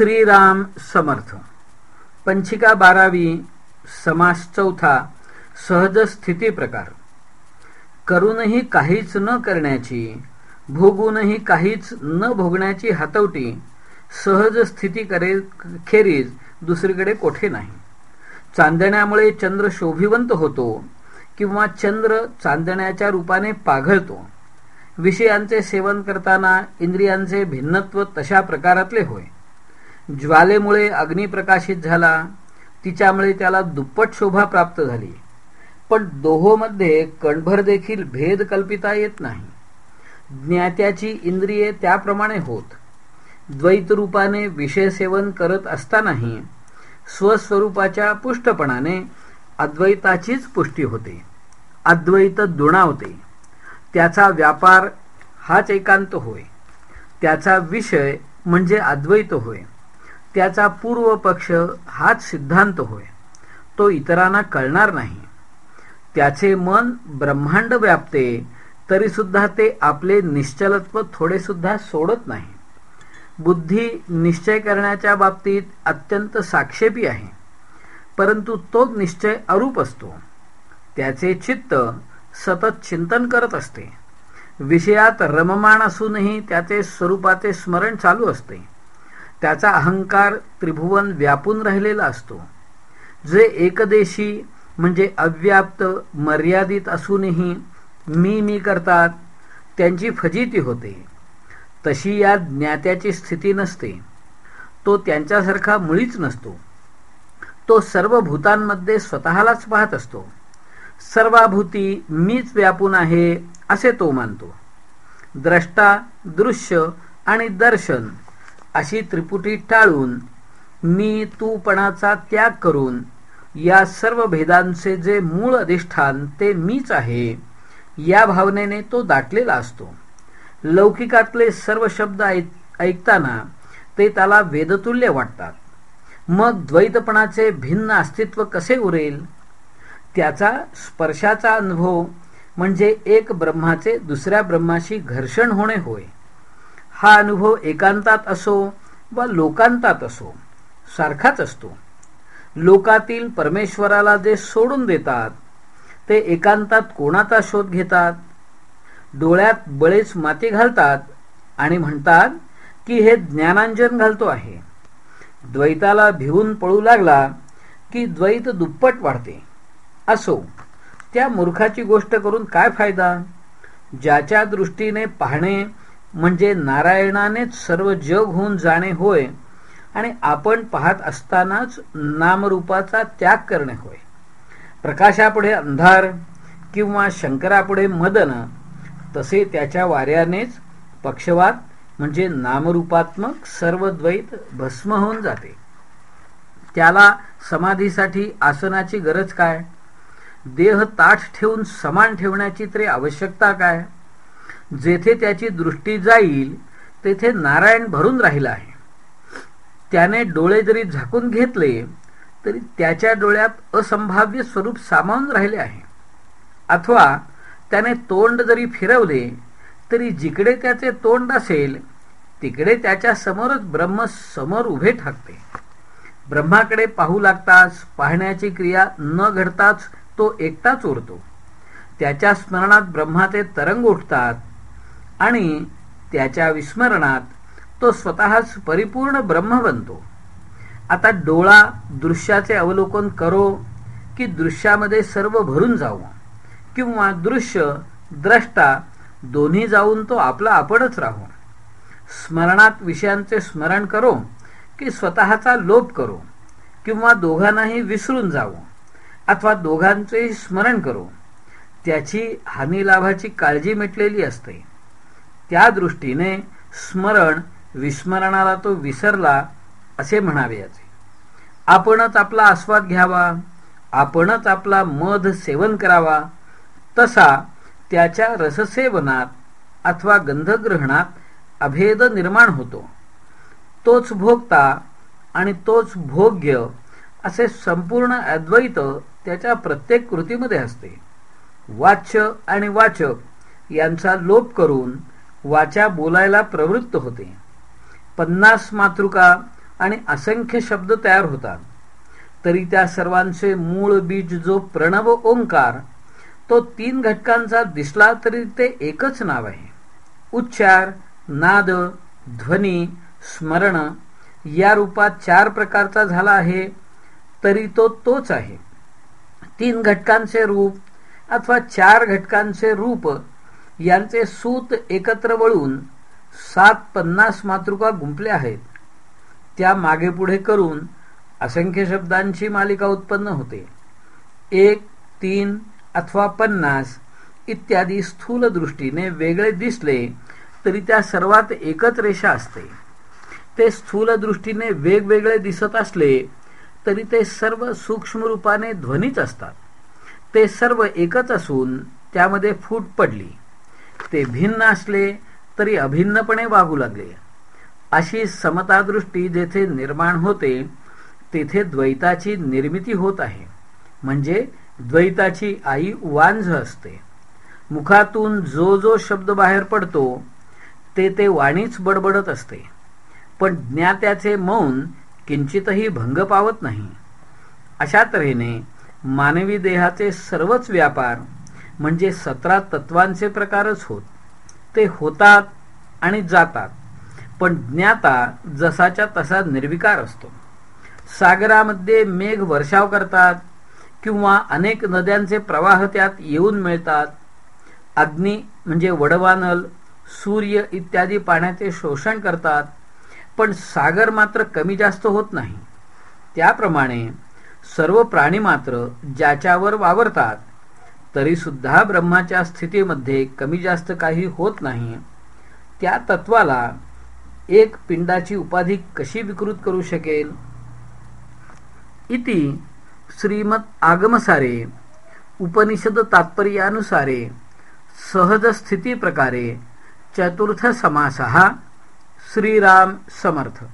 श्रीराम समर्थ. पंचिका बारावी समास चौथा सहज स्थिती प्रकार. करूनही काहीच न करण्याची भोगूनही काहीच न भोगण्याची हातवटी सहज स्थिती करे खेरीज दुसरीकडे कोठे नाही. चांदण्यामुळे चंद्र शोभिवंत होतो किंवा चंद्र चांदण्याच्या रूपाने पाघळतो. विषयांचे सेवन करताना इंद्रियांचे भिन्नत्व तशा प्रकारातले होय. ज्वालेमुळे अग्निप्रकाशित झाला तिच्यामुळे त्याला दुप्पट शोभा प्राप्त झाली. पण दोहोमध्ये कणभर देखील भेद कल्पिता येत नाही. ज्ञात्याची इंद्रिये त्याप्रमाणे होत. द्वैत रूपाने विषय सेवन करत असतानाही स्वस्वरूपाच्या पुष्टपणाने अद्वैताचीच पुष्टी होते. अद्वैत दुणावते. त्याचा व्यापार हाच एकांत होय. त्याचा विषय म्हणजे अद्वैत होय. त्याचा पूर्व पक्ष हाच सिद्धांत होय. तो इतरांना कळणार नाही. त्याचे मन ब्रह्मांड व्यापते तरी सुद्धा ते आपले निश्चलत्व थोडे सुद्धा सोडत नाही. बुद्धी निश्चय करण्याच्या बाबतीत अत्यंत साक्षेपी आहे. परंतु तो निश्चय अरूप असतो. त्याचे चित्त सतत चिंतन करत असते. विषयात रममाण असूनही त्याचे स्वरूपाचे स्मरण चालू असते. त्याचा अहंकार त्रिभुवन व्यापून राहिलेला असतो. जे एकदेशी म्हणजे अव्याप्त मर्यादित असूनही मी मी करतात त्यांची फजिती होते. तशी या ज्ञात्याची स्थिती नसते. तो त्यांच्यासारखा मुळीच नसतो. तो सर्व भूतांमध्ये स्वतःलाच पाहत असतो. सर्वाभूती मीच व्यापून आहे असे तो मानतो. द्रष्टा दृश्य आणि दर्शन अशी त्रिपुटी टाळून मी तूपणाचा त्याग करून या सर्व भेदांचे जे मूळ अधिष्ठान ते मीच आहे या भावनेने तो दाटलेला असतो. लौकिकातले सर्व शब्द ऐकताना ते त्याला वेदतुल्य वाटतात. मग द्वैतपणाचे भिन्न अस्तित्व कसे उरेल? त्याचा स्पर्शाचा अनुभव म्हणजे एक ब्रह्माचे दुसऱ्या ब्रह्माशी घर्षण होणे होय. हा अनुभव एकांतात असो व लोकांतात असो सारखाच असतो. लोकातील परमेश्वराला जे सोडून देतात ते एकांतात कोणाचा शोध घेतात? डोळ्यात बळेच माती घालतात आणि म्हणतात की हे ज्ञानांजन घालतो आहे. द्वैताला भिवून पळू लागला की द्वैत दुप्पट वाढते. असो त्या मूर्खाची गोष्ट करून काय फायदा? ज्याच्या दृष्टीने पाहणे म्हणजे नारायणानेच सर्व जग होऊन जाणे होय आणि आपण पाहत असतानाच नामरूपाचा त्याग करणे होय. प्रकाशापुढे अंधार किंवा शंकरापुढे मदन तसे त्याच्या वाऱ्यानेच पक्षवात म्हणजे नामरूपात्मक सर्व द्वैत भस्म होऊन जाते. त्याला समाधीसाठी आसनाची गरज काय? देह ताठ ठेवून समान ठेवण्याची तरी आवश्यकता काय? जेथे त्याची दृष्टी जाईल तेथे नारायण भरून राहिला आहे. त्याने डोळे जरी झाकून घेतले तरी त्याच्या डोळ्यात असंभाव्य स्वरूप सामावून राहिले आहे. अथवा त्याने तोंड जरी फिरवले तरी जिकडे त्याचे तोंड असेल तिकडे त्याच्या समोरच ब्रह्म समोर उभे ठाकते. ब्रह्माकडे पाहू लागताच पाहण्याची क्रिया न घडताच तो एकटाच उरतो. त्याच्या स्मरणात ब्रह्माचे तरंग उठतात आणि त्याच्या विस्मरणात तो स्वतःच परिपूर्ण ब्रह्म बनतो. आता डोळा दृश्याचे अवलोकन करो की दृश्यामध्ये सर्व भरून जाऊ किंवा दृश्य द्रष्टा दोन्ही जाऊन तो आपला आपणच राहू. स्मरणात विषयांचे स्मरण करो की स्वतःचा लोप करो किंवा दोघांनाही विसरून जावं अथवा दोघांचेही स्मरण करो. त्याची हानिलाभाची काळजी मिटलेली असते. त्या दृष्टीने स्मरण विस्मरणाला तो विसरला असे म्हणावे याचे. आपणच आपला आस्वाद घ्यावा आपणच आपला मध सेवन करावा तसा त्याच्या रससेवनात अथवा गंधग्रहणात अभेद निर्माण होतो. तोच भोगता आणि तोच भोग्य असे संपूर्ण अद्वैत त्याच्या प्रत्येक कृतीमध्ये असते. वाच्य आणि वाचक यांचा लोप करून वाचा बोलायला प्रवृत्त होते. पन्नास मातृका आणि असंख्य शब्द तयार होतात. तरी त्या सर्वांचे मूळ बीज जो प्रणव ओंकार तो तीन घटकांचा दिसला तरी ते एकच नाव आहे. उच्चार नाद ध्वनी स्मरण या रूपात चार प्रकारचा झाला आहे तरी तो तोच आहे. तीन घटकांचे रूप अथवा चार घटकांचे रूप यांचे सूत एकत्र वळून सात पन्नास मातृका गुंपल्या आहेत. त्या मागे पुढे करून असंख्य शब्दांची मालिका उत्पन्न होते. एक तीन अथवा पन्नास इत्यादी स्थूल दृष्टीने वेगळे दिसले तरी त्या सर्वात एकच रेषा असते. ते स्थूल दृष्टीने वेगवेगळे दिसत असले तरी ते सर्व सूक्ष्म रूपाने ध्वनीच असतात. ते सर्व एकच असून त्यामध्ये फूट पडली. ते भिन्न असले तरी अभिन्नपणे वागू लागले. अशी समतादृष्टी जेथे निर्माण होते तेथे द्वैताची निर्मिती होत आहे. म्हणजे द्वैताची आई वांझ असते. मुखातून जो जो शब्द बाहेर पडतो ते ते वाणीच बडबडत असते. पण ज्ञात्याचे मौन किंचितही भंग पावत नाही. अशा तऱ्हेने मानवी देहाचे सर्वच व्यापार म्हणजे सतरा तत्वांचे प्रकारच होत. ते होतात आणि जातात. पण ज्ञाता जसाच्या तसा निर्विकार असतो. सागरामध्ये मेघ वर्षाव करतात किंवा अनेक नद्यांचे प्रवाह त्यात येऊन मिळतात. अग्नी म्हणजे वडवानल सूर्य इत्यादी पाण्याचे शोषण करतात. पण सागर मात्र कमी जास्त होत नाही. त्याप्रमाणे सर्व प्राणी मात्र ज्याच्यावर वावरतात तरी सुद्धा ब्रह्माच्या स्थितीमध्ये कमी जास्त काही होत नाही. त्या तत्वाला एक पिंडाची उपाधी कशी विकृत करू शकेल? इति श्रीमद आगमसारे उपनिषद तात्पर्यानुसारे सहज स्थिती प्रकारे चतुर्थ समासः श्रीराम समर्थ।